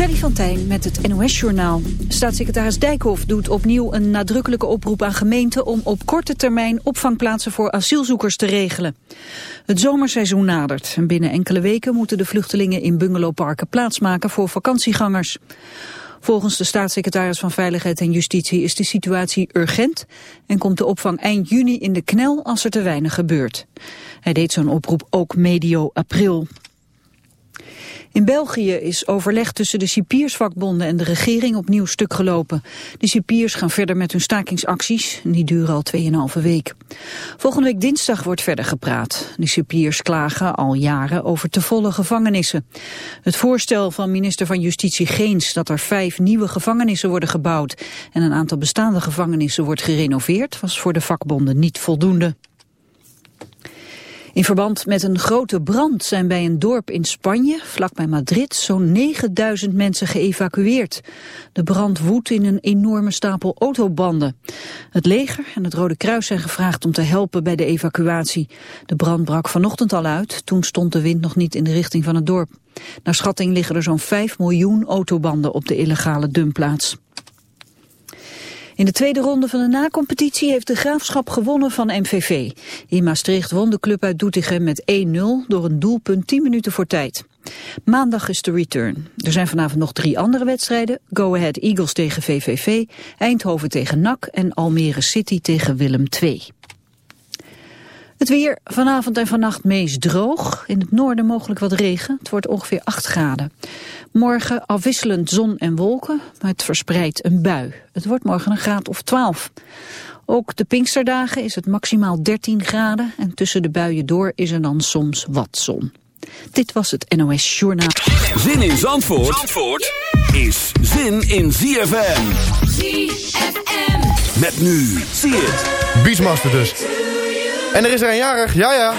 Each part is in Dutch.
Freddy van Tijn met het NOS-journaal. Staatssecretaris Dijkhoff doet opnieuw een nadrukkelijke oproep aan gemeenten... om op korte termijn opvangplaatsen voor asielzoekers te regelen. Het zomerseizoen nadert en binnen enkele weken... moeten de vluchtelingen in bungalowparken plaatsmaken voor vakantiegangers. Volgens de staatssecretaris van Veiligheid en Justitie is de situatie urgent... en komt de opvang eind juni in de knel als er te weinig gebeurt. Hij deed zo'n oproep ook medio april. In België is overleg tussen de cipiersvakbonden en de regering opnieuw stuk gelopen. De cipiers gaan verder met hun stakingsacties. Die duren al 2,5 week. Volgende week dinsdag wordt verder gepraat. De cipiers klagen al jaren over te volle gevangenissen. Het voorstel van minister van Justitie Geens dat er vijf nieuwe gevangenissen worden gebouwd en een aantal bestaande gevangenissen wordt gerenoveerd was voor de vakbonden niet voldoende. In verband met een grote brand zijn bij een dorp in Spanje, vlakbij Madrid, zo'n 9000 mensen geëvacueerd. De brand woedt in een enorme stapel autobanden. Het leger en het Rode Kruis zijn gevraagd om te helpen bij de evacuatie. De brand brak vanochtend al uit, toen stond de wind nog niet in de richting van het dorp. Naar schatting liggen er zo'n 5 miljoen autobanden op de illegale dumpplaats. In de tweede ronde van de na-competitie heeft de Graafschap gewonnen van MVV. In Maastricht won de club uit Doetinchem met 1-0 door een doelpunt 10 minuten voor tijd. Maandag is de return. Er zijn vanavond nog drie andere wedstrijden. Go Ahead Eagles tegen VVV, Eindhoven tegen NAC en Almere City tegen Willem II. Het weer vanavond en vannacht meest droog. In het noorden mogelijk wat regen. Het wordt ongeveer 8 graden. Morgen afwisselend zon en wolken, maar het verspreidt een bui. Het wordt morgen een graad of 12. Ook de Pinksterdagen is het maximaal 13 graden en tussen de buien door is er dan soms wat zon. Dit was het NOS Journaal. Zin in Zandvoort, Zandvoort is zin in ZFM. ZFM. Met nu, zie het. Beachmaster dus. En er is er een jarig, ja ja.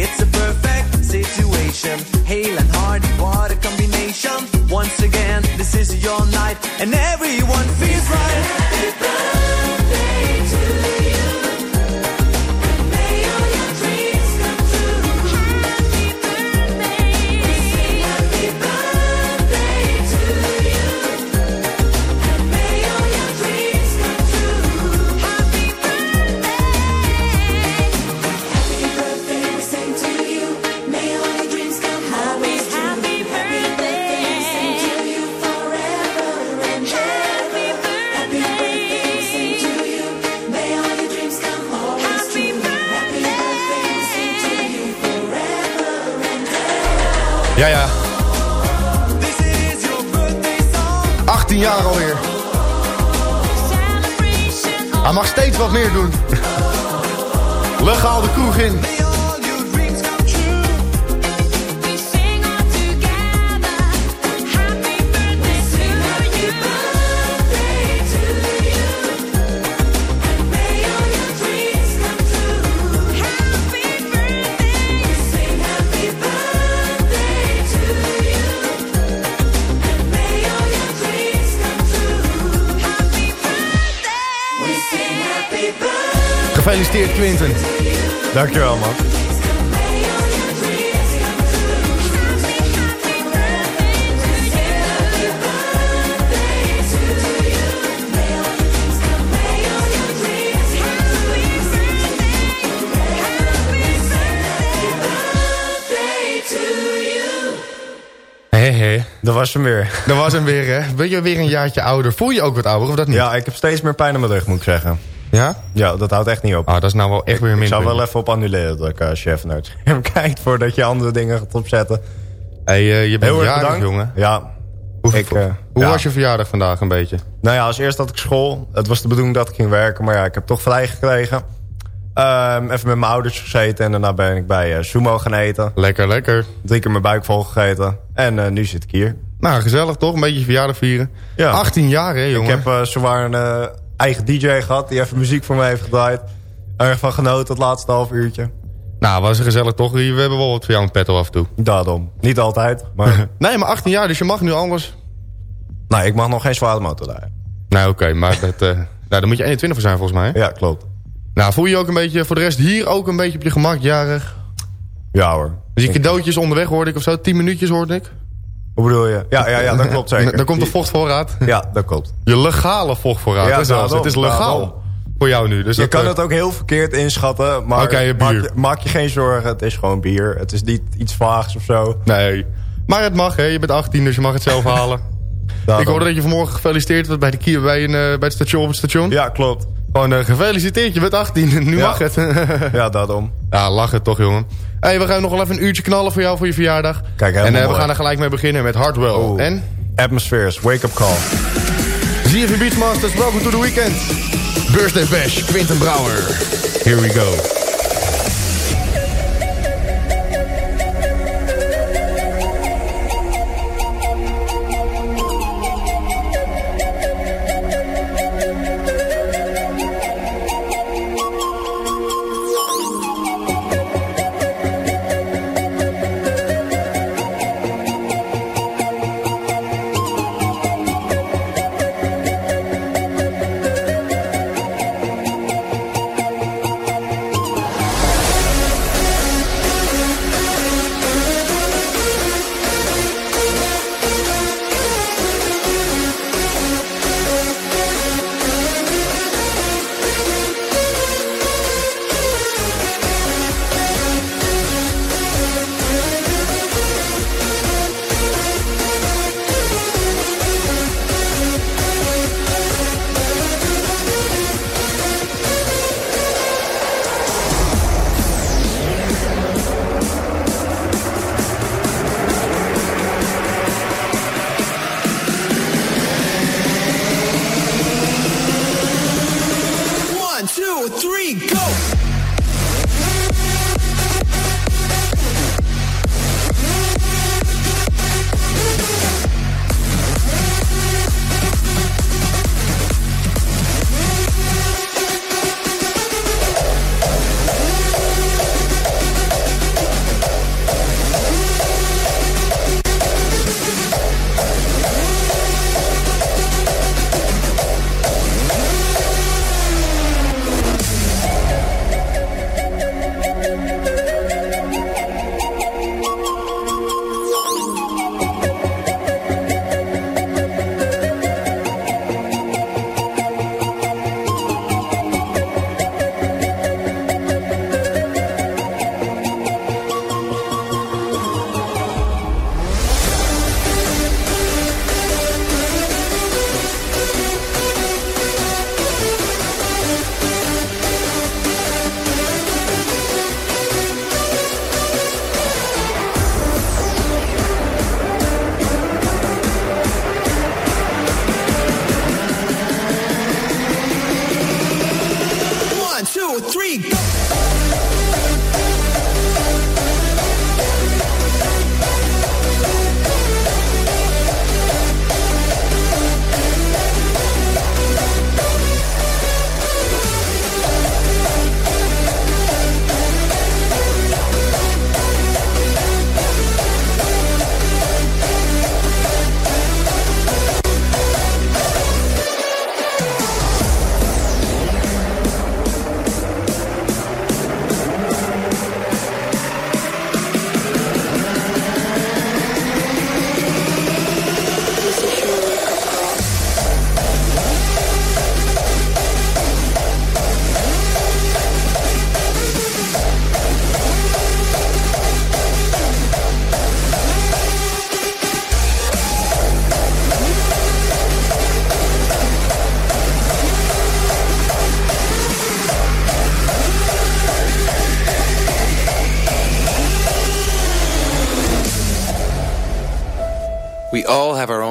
It's a perfect situation. Hale and Hardy, what a combination. Once again, this is your night, and everyone. Mag steeds wat meer doen. Legaal de kroeg in. Gefeliciteerd Quinten. Dankjewel, man. Dat was hem weer. Dat was hem weer, hè. Ben je weer een jaartje ouder? Voel je ook wat ouder, of dat niet? Ja, ik heb steeds meer pijn in mijn rug, moet ik zeggen. Ja? Ja, dat houdt echt niet op. Ah, dat is nou wel echt weer een ik zou wel even op annuleren dat ik uh, chef naar het scherm kijkt... voordat je andere dingen gaat opzetten. Hey, uh, je bent Heel jarig, bedankt. jongen. Ja. Hoe, Ik, uh, hoe ja. was je verjaardag vandaag een beetje? Nou ja, als eerst had ik school. Het was de bedoeling dat ik ging werken, maar ja, ik heb toch vrij gekregen. Ehm, even met mijn ouders gezeten en daarna ben ik bij uh, Sumo gaan eten. Lekker, lekker. Drie keer mijn buik vol gegeten. En nu zit ik hier. Nou, gezellig toch? Een beetje je verjaardag vieren. Ja. 18 jaar, hè, jongen? Ik heb zowaar een eigen DJ gehad die even muziek voor me heeft gedraaid. Erg van genoten het laatste half uurtje. Nou, was gezellig toch? We hebben wel wat voor jou in petto af en toe. Daarom. Niet altijd, maar... nee, maar 18 jaar, dus je mag nu alles. nou, ik mag nog geen zware motor rijden. Nou, oké, maar dat, uh, nou, daar moet je 21 voor zijn volgens mij. Hè? Ja, klopt. Nou, voel je ook een beetje voor de rest hier ook een beetje op je gemak, jarig? Ja hoor. Dus je cadeautjes onderweg hoorde ik of zo? 10 minuutjes hoorde ik? Hoe bedoel je? Ja, ja, ja dat klopt zeker. Dan komt de vochtvoorraad. Ja, dat klopt. Je legale vochtvoorraad. Ja, zelfs. het is legaal daarom. voor jou nu. Dus Je dat, kan eh, het ook heel verkeerd inschatten, maar bier. maak, je, maak je geen zorgen. Het is gewoon bier. Het is niet iets vaags of zo. Nee. Maar het mag, hè. Je bent 18, dus je mag het zelf halen. Ik hoorde dat je vanmorgen gefeliciteerd werd bij, de bij, een, eh, bij het station op het station. Ja, klopt. Gewoon eh, gefeliciteerd, je bent 18. Nu Ja. mag het. Ja, daarom. ja, lach het toch, jongen. hey, we gaan nog wel even een uurtje knallen voor jou voor je verjaardag. Kijk, en eh, we gaan er gelijk mee beginnen met Hardwell. Oh. En Atmospheres, wake up call. ZFM Beachmasters, welcome to the weekend. Birthday Bash, Quinten Brouwer. Here we go.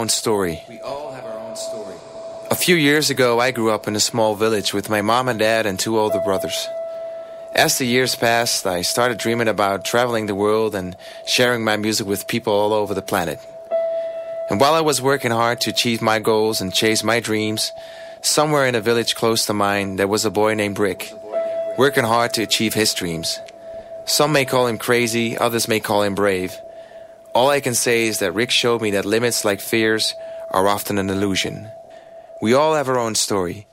Own story. We all have our own story. A few years ago, I grew up in a small village with my mom and dad and two older brothers. As the years passed, I started dreaming about traveling the world and sharing my music with people all over the planet. And while I was working hard to achieve my goals and chase my dreams, somewhere in a village close to mine, there was a boy named Rick, working hard to achieve his dreams. Some may call him crazy, others may call him brave. All I can say is that Rick showed me that limits like fears are often an illusion. We all have our own story.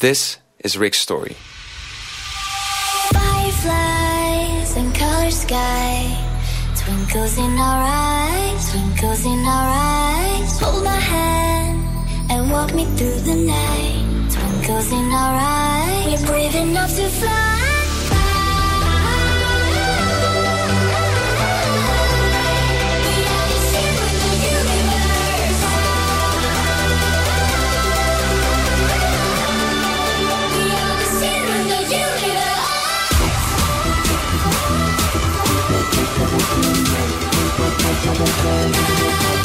This is Rick's story. Fireflies and color sky, twinkles in our eyes, twinkles in our eyes. Hold my hand and walk me through the night. Twinkles in our eyes, we're brave enough to fly. sur.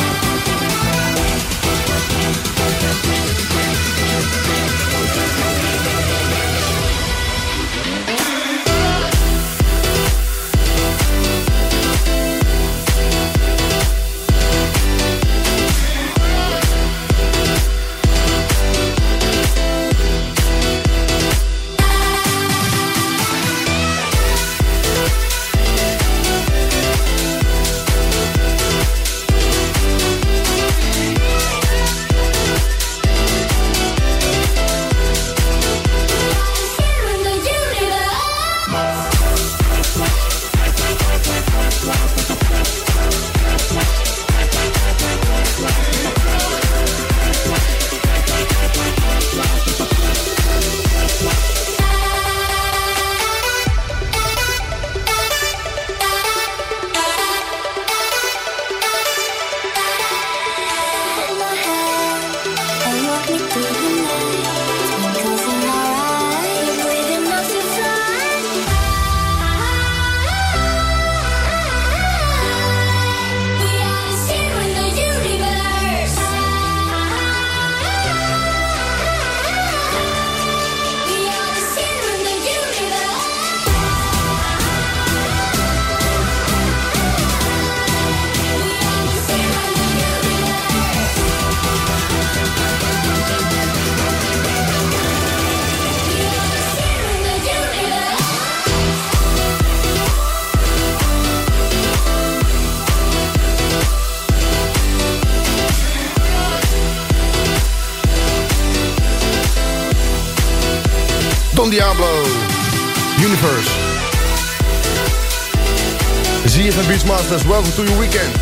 ZFM Beachmasters, welcome to your weekend.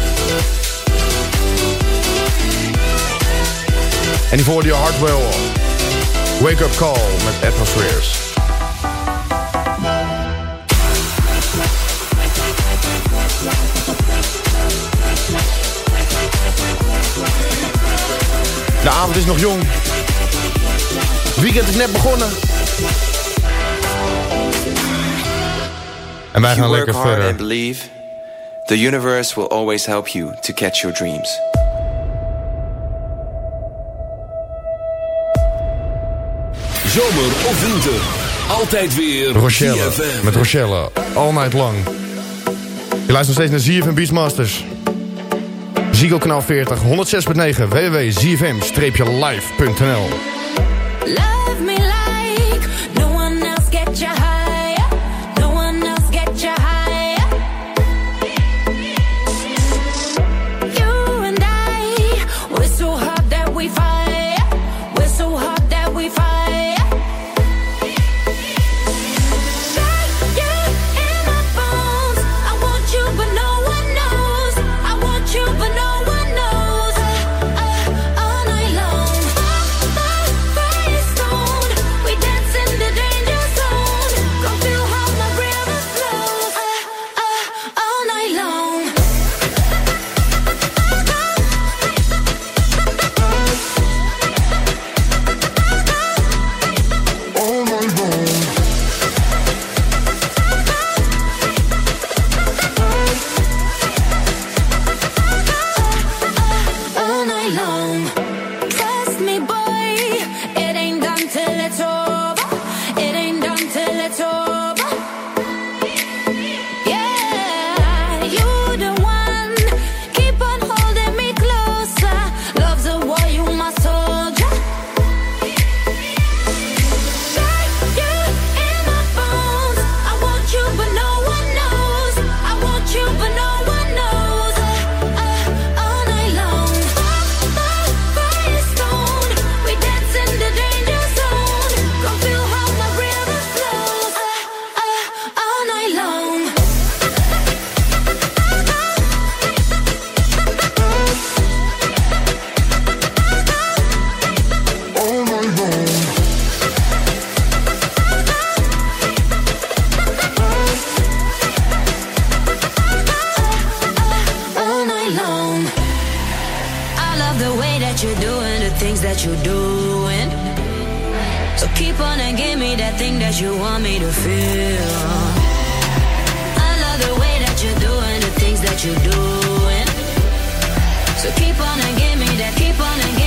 En die voor je Hardwell. Wake Up Call met Atmospheres. De avond is nog jong. Het weekend is net begonnen. En wij gaan lekker verder. The universe will always help you to catch your dreams. Zomer of winter. Altijd weer Rochelle, ZFM. met Rochelle, all night long. Je luistert nog steeds naar ZFM Beachmasters. Ziggo kanaal 40, 106.9, www.zfm-live.nl that thing that you want me to feel. I love the way that you're doing, the things that you're doing. So keep on and give me that, keep on and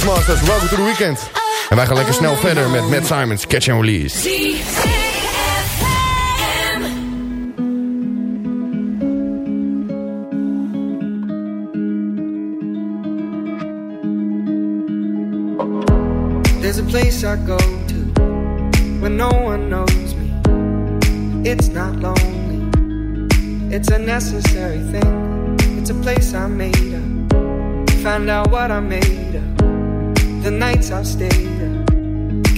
Beachmasters. Welcome to the weekend. En wij gaan lekker snel verder met Matt Simons, Catch and Release. There's a place I go to when no one knows me. It's not lonely, it's a necessary thing. It's a place I made up. Find out what I made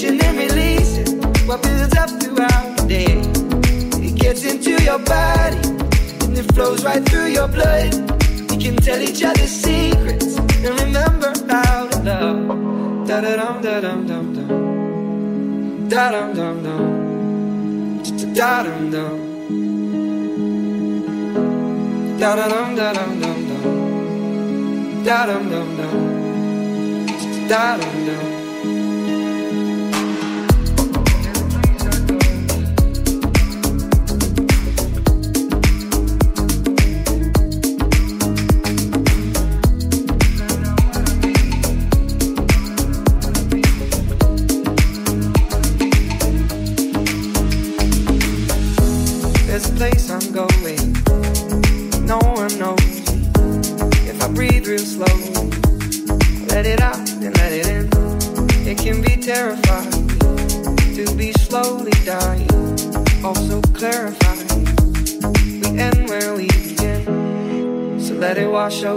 Catching and releasing what builds up throughout the day. It gets into your body and it flows right through your blood. We can tell each other secrets and remember how to love. Da da dum da dum dum dum. Da dum dum dum. Da dum dum. Da da dum da dum dum dum. Da dum dum dum. Da dum dum.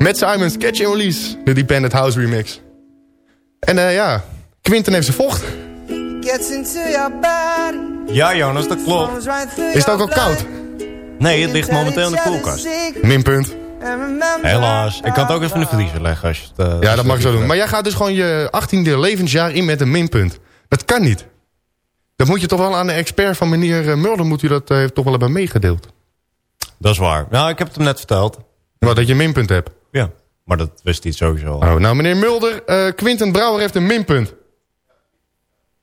Matt Simons, Catch and Release. De Dependent House remix. En eh ja, Quinten heeft zijn vocht. Gets into your body. Ja, Jonas, dat klopt. Is het ook al koud? Nee, het ligt momenteel in de koelkast. Minpunt. Helaas. Ik kan het ook even in de vriezer leggen als je het... eh, Ja, dat mag ik zo doen. Maar jij gaat dus gewoon je 18e levensjaar in met een minpunt. Dat kan niet. Dat moet je toch wel aan de expert van meneer eh, Mulder... moet u dat eh, toch wel hebben meegedeeld. Dat is waar. Nou, ik heb het hem net verteld. Wat, dat je een minpunt hebt. Ja, maar dat wist hij sowieso al. Oh, nou, meneer Mulder, uh, Quinten Brouwer heeft een minpunt.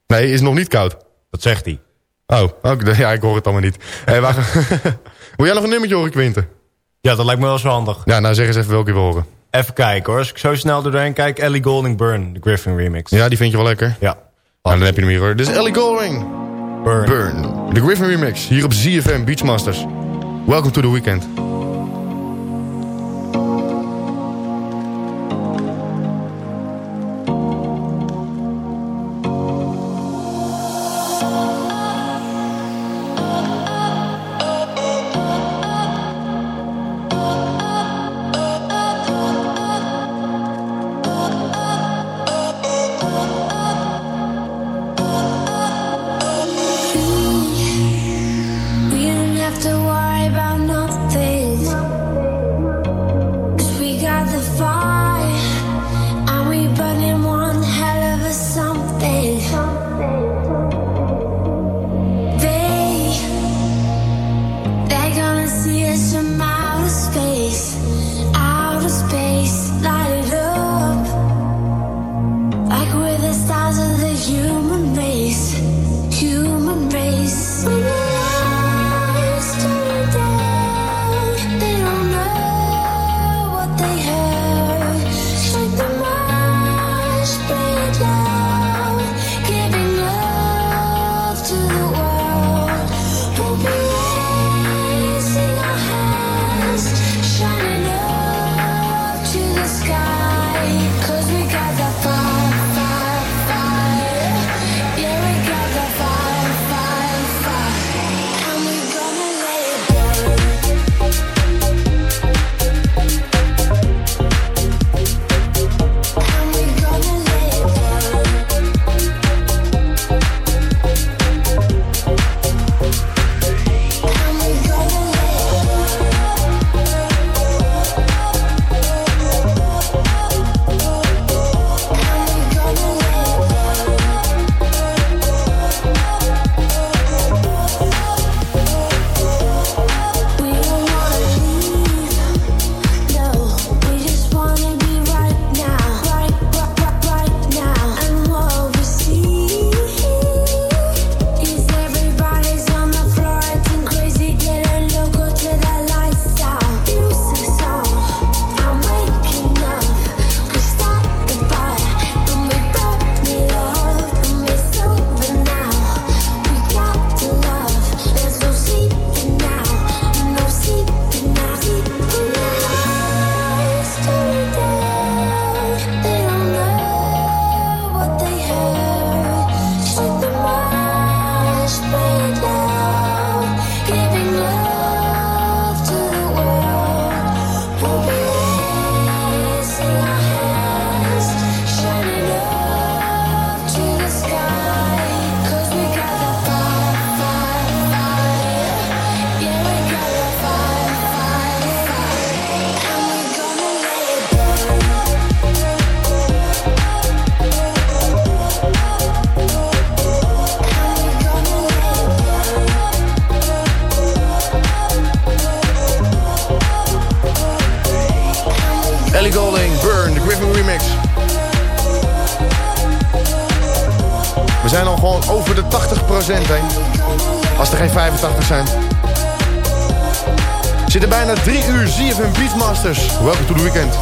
Nee, is nog niet koud. Dat zegt hij. Oh, oké, ja, ik hoor het allemaal niet. Hey, wacht. Wil jij nog een nummertje horen, Quinten? Ja, dat lijkt me wel zo handig. Ja, nou zeg eens even welke we horen. Even kijken hoor. Als ik zo snel doorheen kijk, Ellie Golding Burn, de Griffin remix. Ja, die vind je wel lekker. Ja. Nou, dan heb je hem hier hoor. Dit is Ellie Golding. Burn. Burn. De Griffin remix, hier op ZFM Beachmasters. Welcome to the weekend.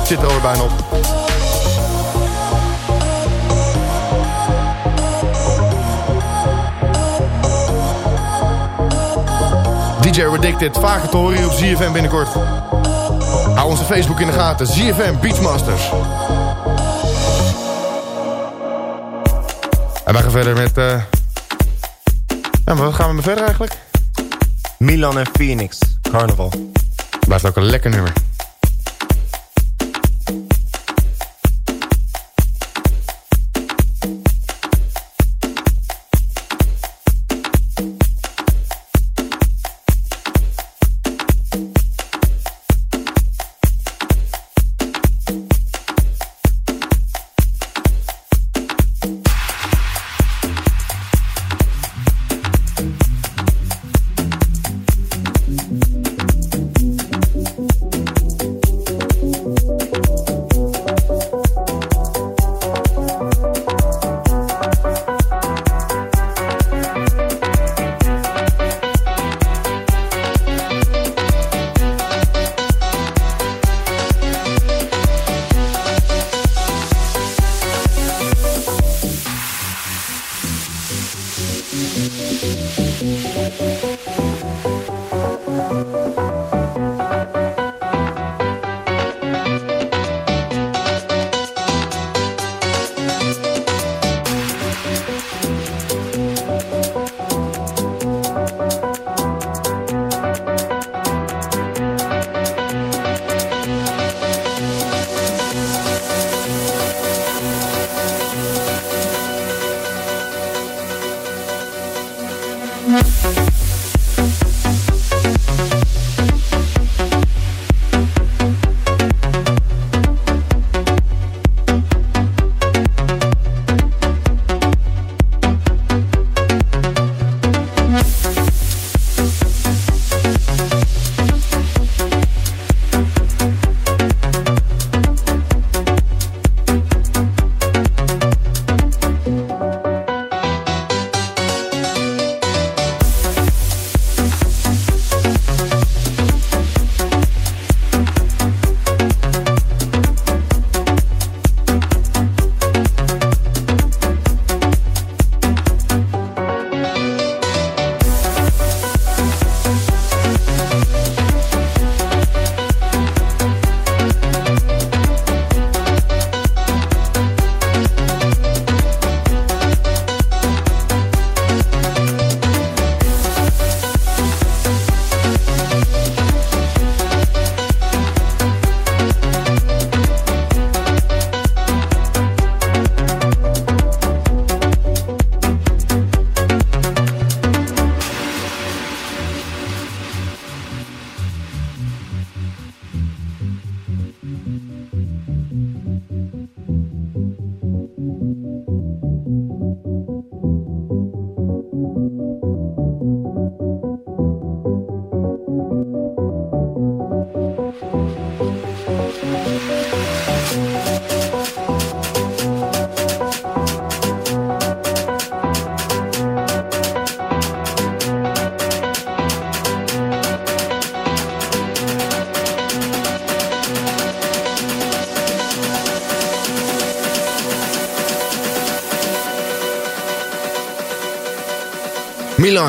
Zit er alweer bijna op. DJ Redicted, vaker te horen op ZFM binnenkort. Hou onze Facebook in de gaten, ZFM Beachmasters. En wij gaan verder met... Uh... Ja, wat gaan we verder eigenlijk? Milan en Phoenix, Carnival. Blijft ook een lekker nummer.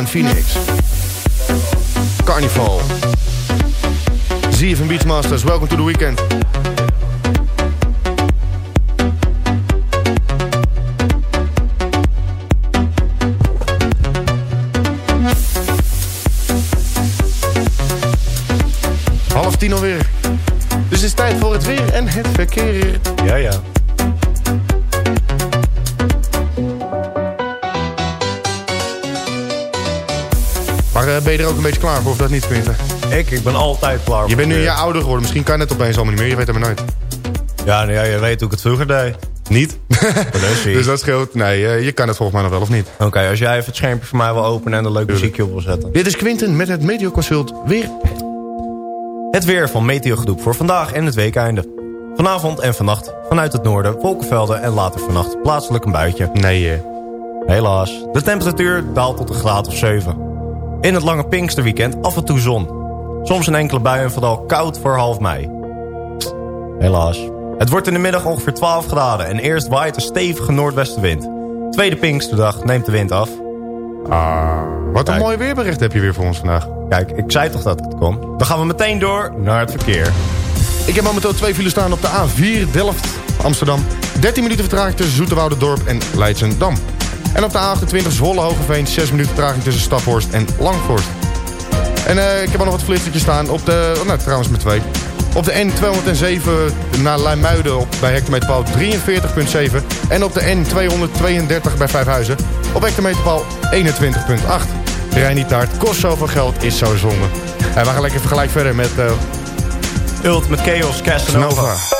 Phoenix. Carnival. ZFM Beachmasters, welcome to the weekend. Half tien alweer. Dus het is tijd voor het weer en het verkeer. Ja, ja. Ben je er ook een beetje klaar voor of dat niet, Quinten? Ik, ik ben altijd klaar Je bent nu een jaar ouder geworden. Misschien kan je het opeens allemaal niet meer. Je weet het maar nooit. Ja, nou ja, je weet hoe ik het vroeger deed. Niet? dus dat scheelt. Nee, eh, je kan het volgens mij nog wel of niet. Oké, als jij even het schermpje voor mij wil openen en een leuk muziekje op wil zetten. Dit is Quinten met het Meteoconsult weer. Het weer van Meteogroep voor vandaag en het weekeinde. Vanavond en vannacht vanuit het noorden wolkenvelden en later vannacht plaatselijk een buitje. Nee, eh. Helaas. De temperatuur daalt tot een graad of 7. In het lange Pinksterweekend af en toe zon. Soms een enkele bui en vooral koud voor half mei. Helaas. Het wordt in de middag ongeveer 12 graden en eerst waait een stevige noordwestenwind. Tweede Pinksterdag neemt de wind af. Ah, wat een mooi weerbericht heb je weer voor ons vandaag. Kijk, ik zei toch dat het kon. Dan gaan we meteen door naar het verkeer. Ik heb momenteel twee files staan op de A4 Delft Amsterdam. 13 minuten vertraging tussen Zoeterwoude-dorp en Leidsendam. En op de A28 Zwolle Hogeveen 6 minuten vertraging tussen Staphorst en Langvorst. En eh, ik heb al nog wat flitsertjes staan op de... Oh, nou, trouwens met twee. Op de N207 naar Luimuiden op, bij hectometerpaal 43.7. En op de N232 bij Vijfhuizen op hectometerpaal 21.8. Rij niet te hard, kost zoveel geld, is zo zonde. En we gaan lekker vergelijk verder met eh Ult met Chaos Casanova. Nova.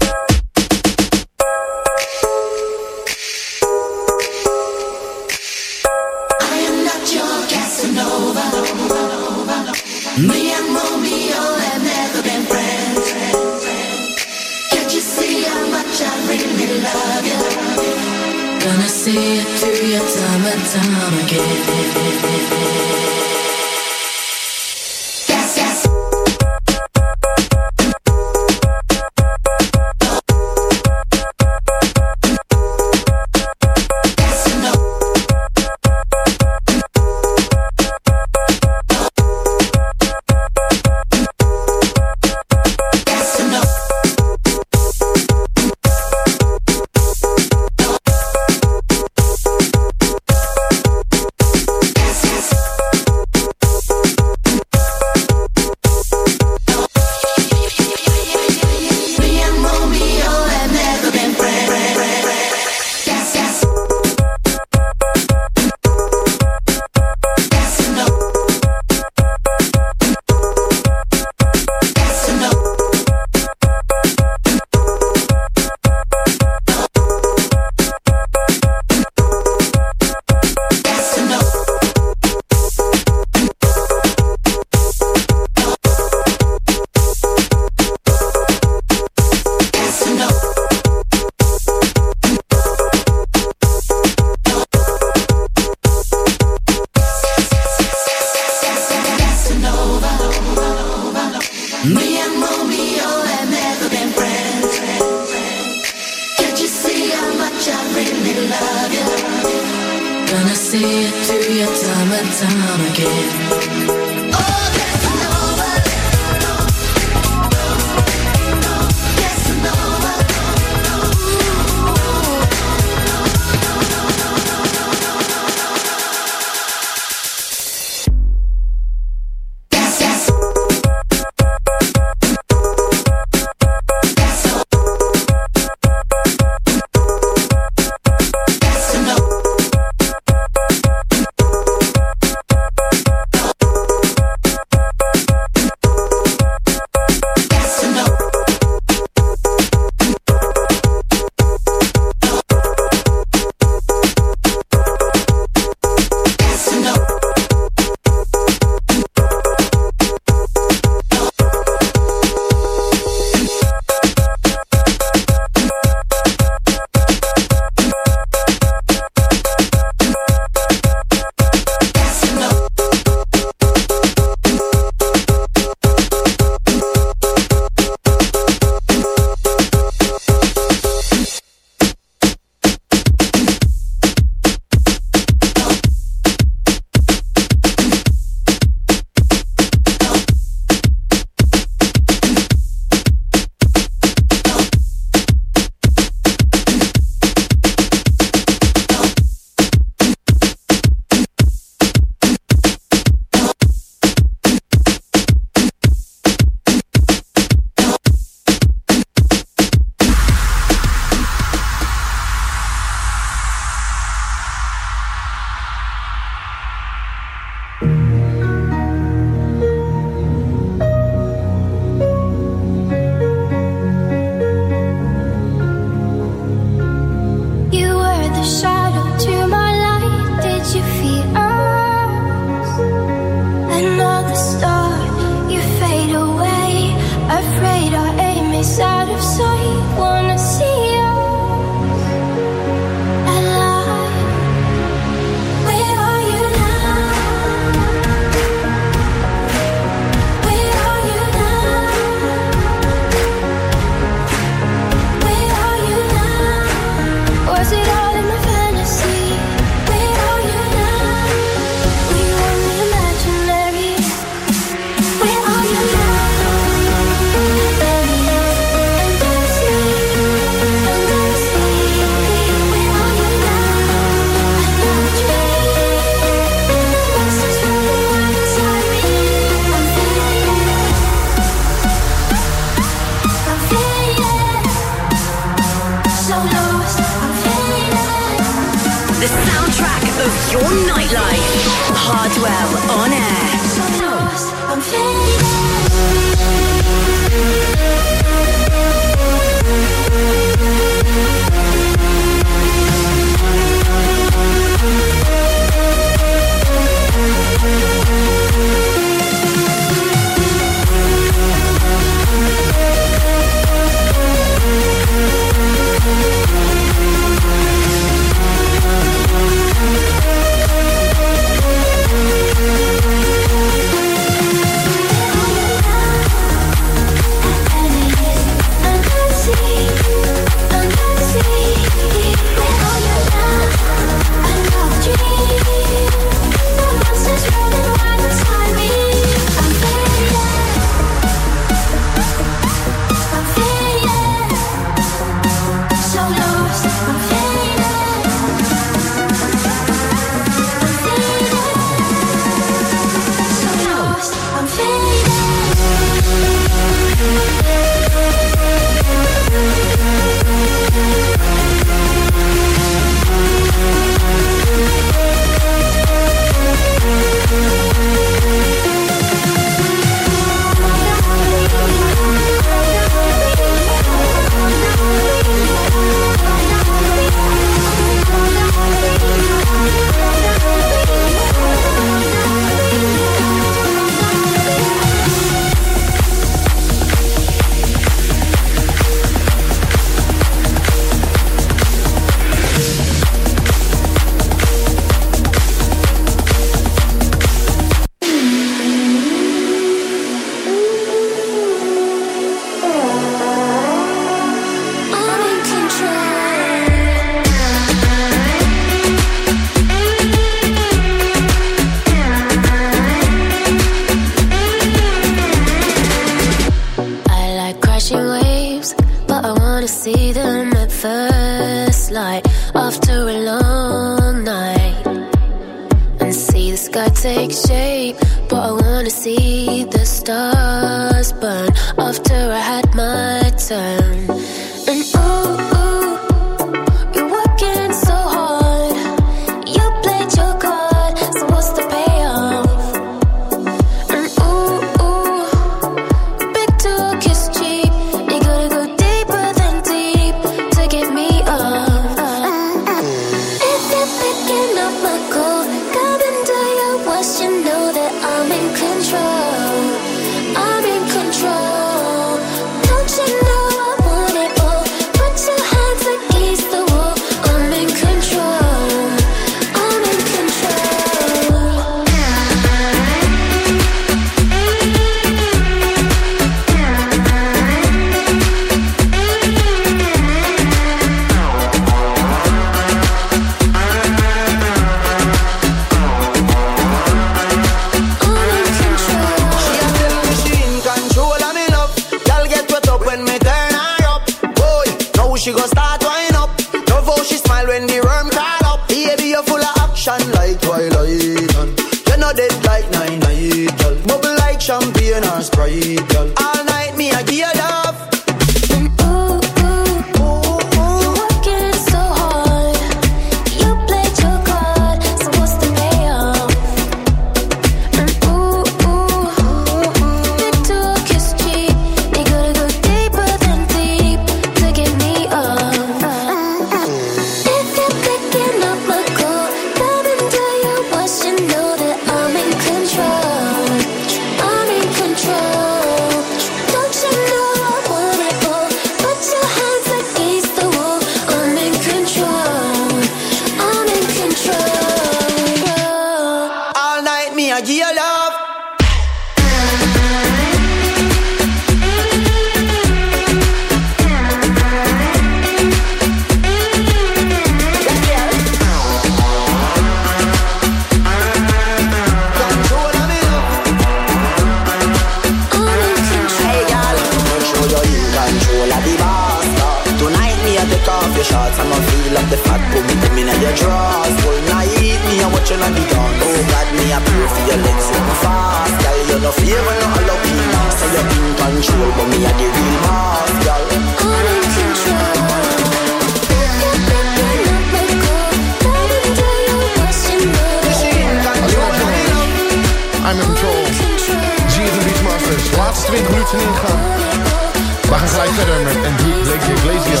verder met Enrique Iglesias.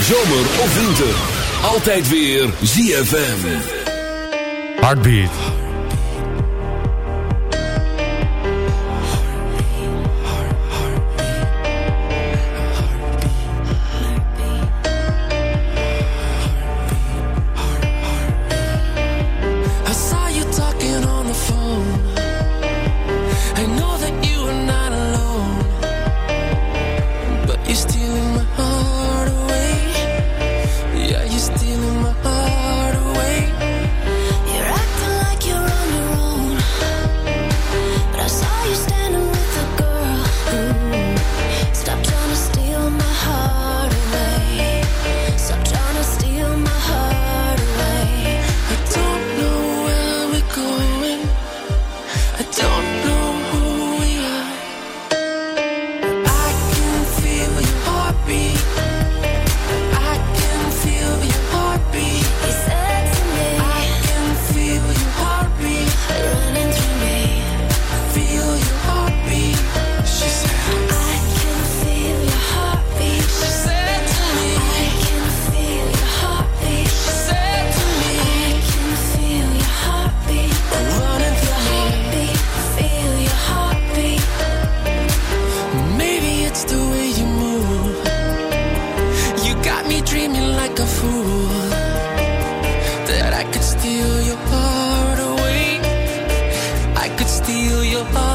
Zomer of winter, altijd weer ZFM. Heartbeat. I could steal your heart away. I could steal your heart.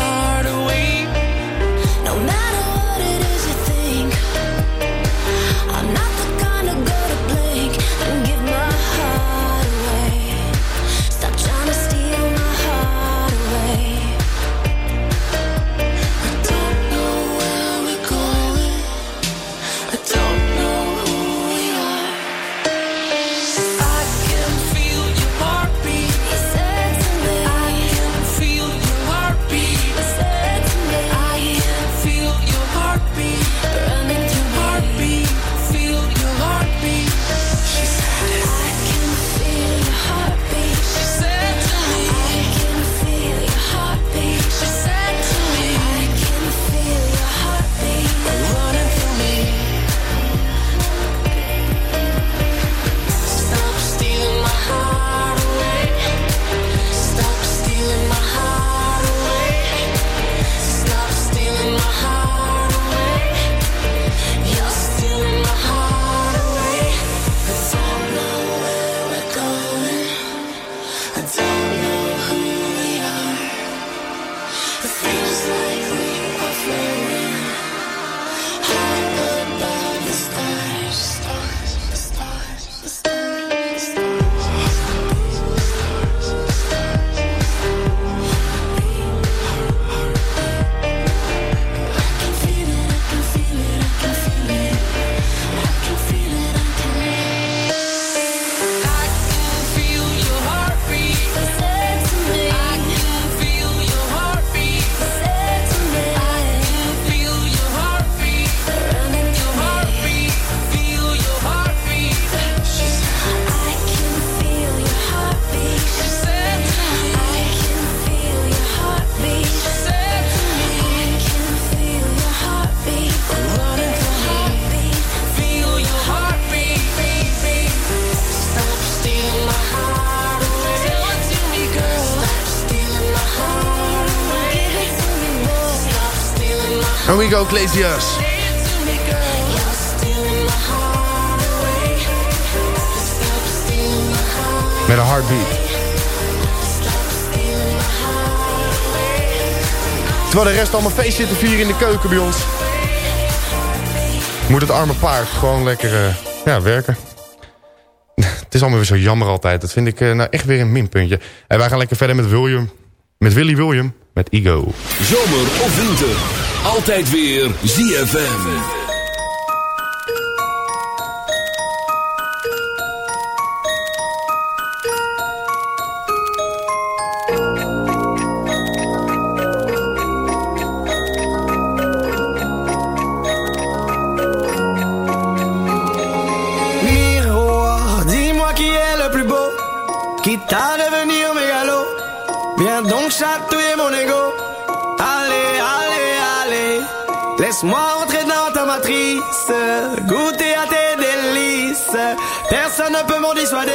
go, Glaciers. Met een heartbeat. Terwijl de rest allemaal feest zit te vieren in de keuken bij ons. Moet het arme paard gewoon lekker eh, ja, werken. het is allemaal weer zo jammer altijd. Dat vind ik eh, nou echt weer een minpuntje. En wij gaan lekker verder met William. Met Willy William. Met Igo. Zomer of winter. Altijd weer ZFM. Moi entrer dans ta matrice, goûter à tes délices. Personne ne peut m'en dissuader.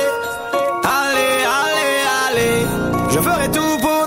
Allez, allez, allez, je ferai tout pour.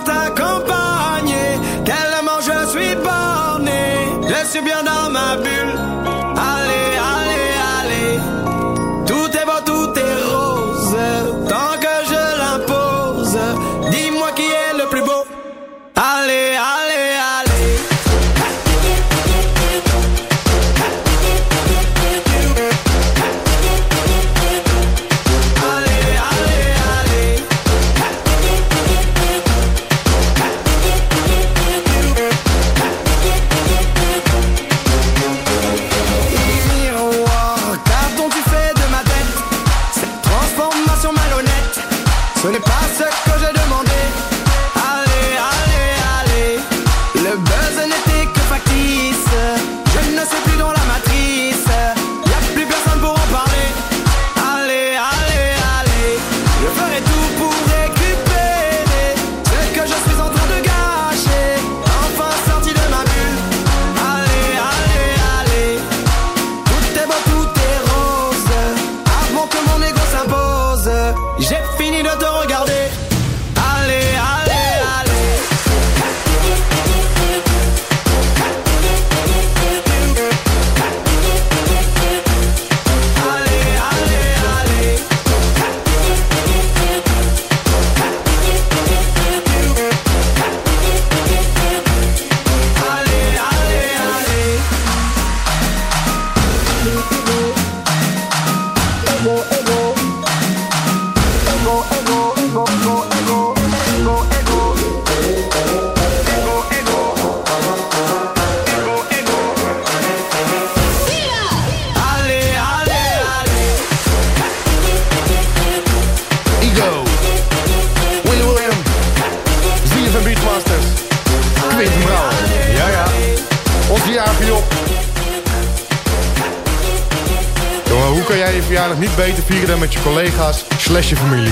Jongen, hoe kan jij je verjaardag niet beter vieren dan met je collega's slash je familie?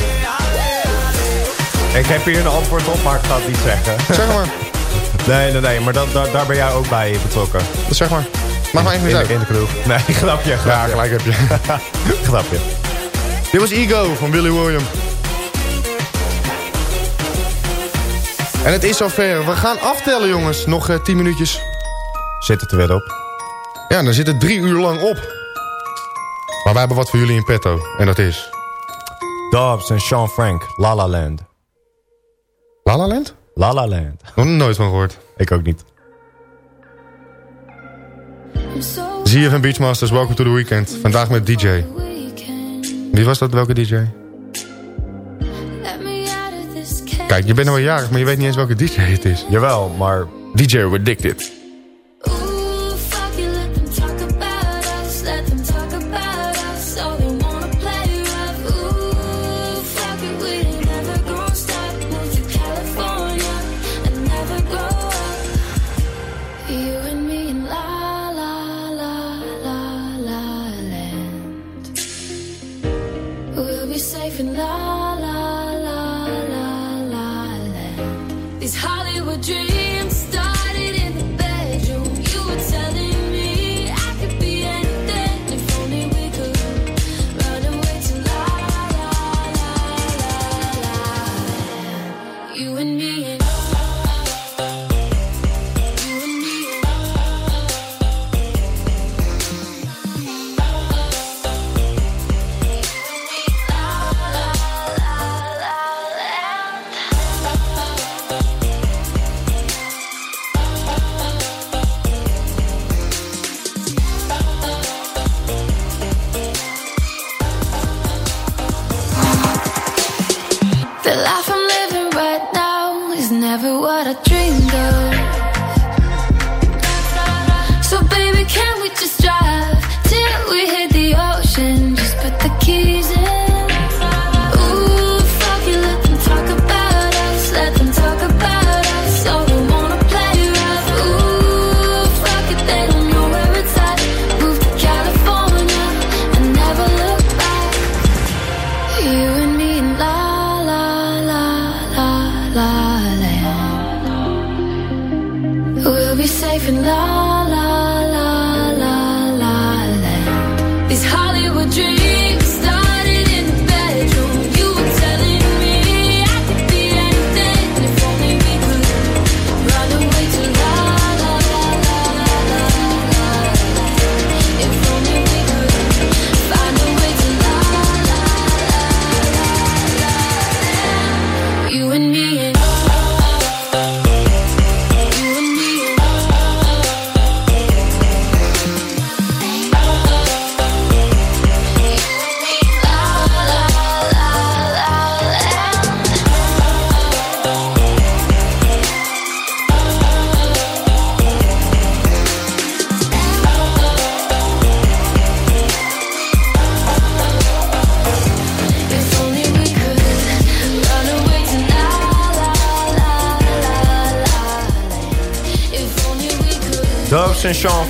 Ik heb hier een antwoord op, maar ik ga het niet zeggen. Zeg maar. Nee, nee, nee, maar dat, daar, daar ben jij ook bij betrokken. Zeg maar. Mag maar even eens de, in de kroeg. Nee, grapje, Ja, gelijk heb je. grapje. Dit was Ego van Willy William. En het is zover. We gaan aftellen, jongens. Nog eh, 10 minuutjes. Zit het er weer op. Ja, dan zit het drie uur lang op. Maar wij hebben wat voor jullie in petto. En dat is... Dobbs en Sean Frank, La La Land. La La Land? La La Land. Nog nooit van gehoord. Ik ook niet. ZFM Beachmasters, welcome to the weekend. Vandaag met DJ. Wie was dat? Welke DJ? Kijk, je bent al jarig, maar je weet niet eens welke DJ het is. Jawel, maar... DJ Addicted.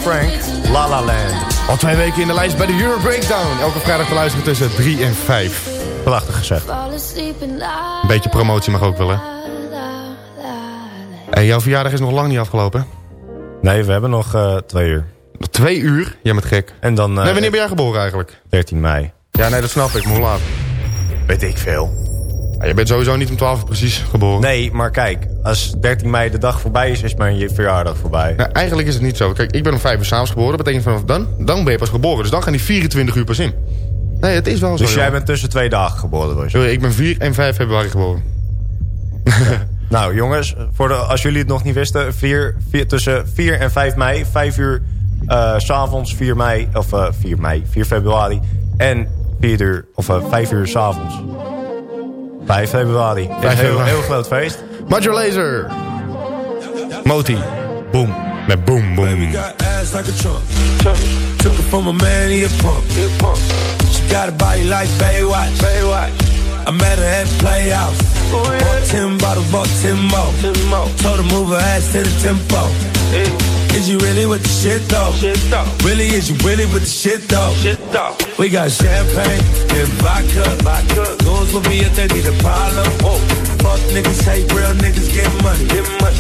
Frank, La La Land. Al twee weken in de lijst bij de Euro Breakdown. Elke vrijdag te luisteren tussen 3 en 5. Prachtig gezegd. Een beetje promotie mag ook wel, hè? En jouw verjaardag is nog lang niet afgelopen? Nee, we hebben nog uh, twee uur. Nog twee uur? Jij bent gek. En dan... Uh, nee, wanneer ben jij geboren eigenlijk? 13 mei. Ja, nee, dat snap ik. Maar hoe laat? Weet ik veel. Ja, je bent sowieso niet om 12 precies geboren. Nee, maar kijk. Als 13 mei de dag voorbij is, is mijn verjaardag voorbij. Nou, eigenlijk is het niet zo. Kijk, ik ben om 5 uur s'avonds geboren. Dat betekent vanaf dan, dan ben je pas geboren. Dus dan gaan die 24 uur pas in. Nee, het is wel zo. Dus jij bent tussen twee dagen geboren? Was je? Ik ben 4 en 5 februari geboren. nou jongens, voor de, als jullie het nog niet wisten... Vier, vier, tussen 4 en 5 mei, 5 uur uh, s'avonds, 4 mei... of uh, 4 mei, 4 februari... en 4 uur, of uh, 5 uur s'avonds. 5 februari. 5 heel, februari. heel groot feest. Major Laser. Moti. Boom. Met boom, boom. Baby got ass like a trunk. Took it from a man, he a punk. She got a body like Baywatch. Baywatch. I met her at Playhouse. Oh, yeah. Bought ten bottles, bought ten more. ten more. Told her move her ass to the tempo. Hey. Is you really with the shit though? Shit though. Really, is you really with the shit though? Shit though. We got champagne and vodka. vodka. Goes will be if they need a problem. Whoa. Fuck niggas, hate real niggas, get money. Get money.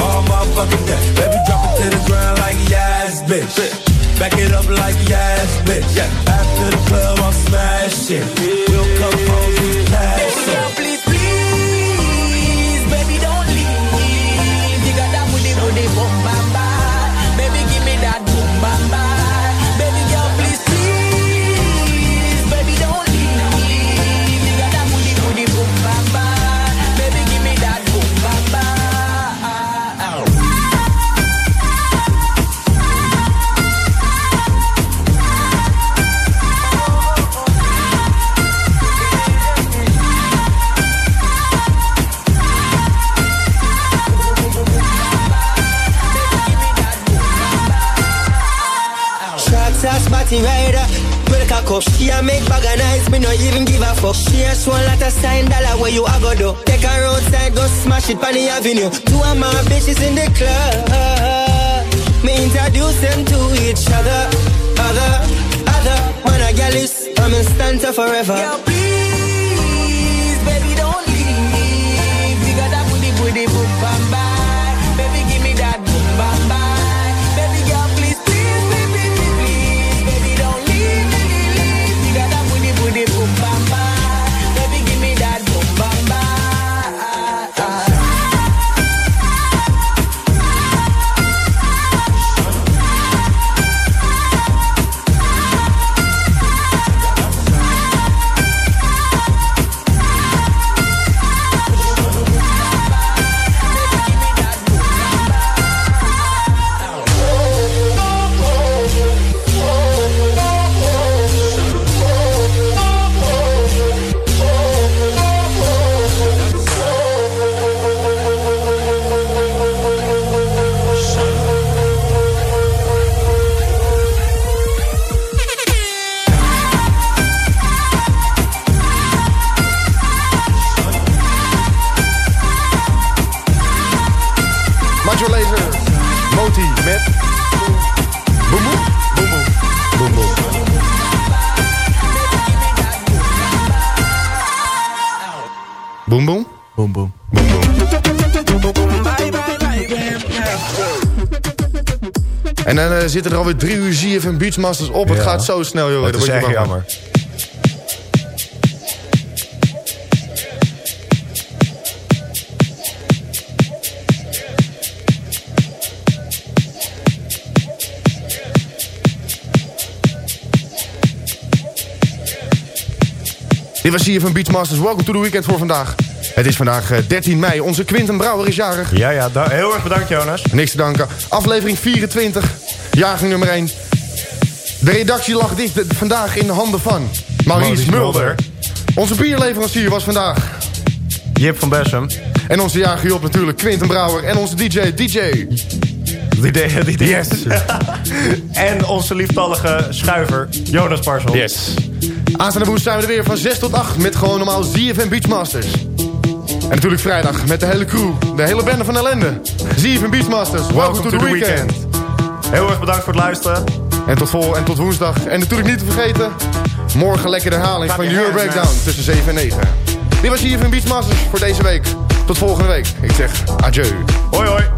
All motherfucking day. Baby, drop it to the ground like yes, bitch. bitch. Back it up like yes, bitch. Yeah. After the club, I'm smashing. Yeah. We'll come smash on the avenue. Two of my bitches in the club. Me introduce them to each other, other, other. Man a gal is, I'm in stanza forever. Dan eh, zitten er alweer drie uur ZFM Beachmasters op. Het gaat zo snel, joh. Dat Daar is echt van. jammer. Dit was CFM Beachmasters. Welcome to the weekend voor vandaag. Het is vandaag eh, 13 mei. Onze Quinten Brouwer is jarig. Ja, ja. heel erg bedankt, Jonas. Niks te danken. Aflevering 24. Jaargang nummer 1. De redactie lag dicht eh, vandaag in de handen van Maurice, Maurice Mulder. Mulder. Onze bierleverancier was vandaag. Jip van Bessem. En onze jarige Job natuurlijk, Quinten Brouwer. En onze DJ, DJ. Die deed- Yes. en onze lieftallige schuiver, Jonas Parsel. Yes. Aanstaande woensdag zijn we er weer van 6 tot 8 met gewoon normaal ZFM Beachmasters. En natuurlijk vrijdag met de hele crew, de hele bende van ellende. ZFM Beachmasters, welcome, to, the, weekend. Heel erg bedankt voor het luisteren. En tot, vol en tot woensdag. En natuurlijk niet te vergeten, morgen lekker de herhaling van Euro Breakdown tussen 7 en 9. Dit was hier van Beachmasters voor deze week. Tot volgende week. Ik zeg adieu. Hoi hoi.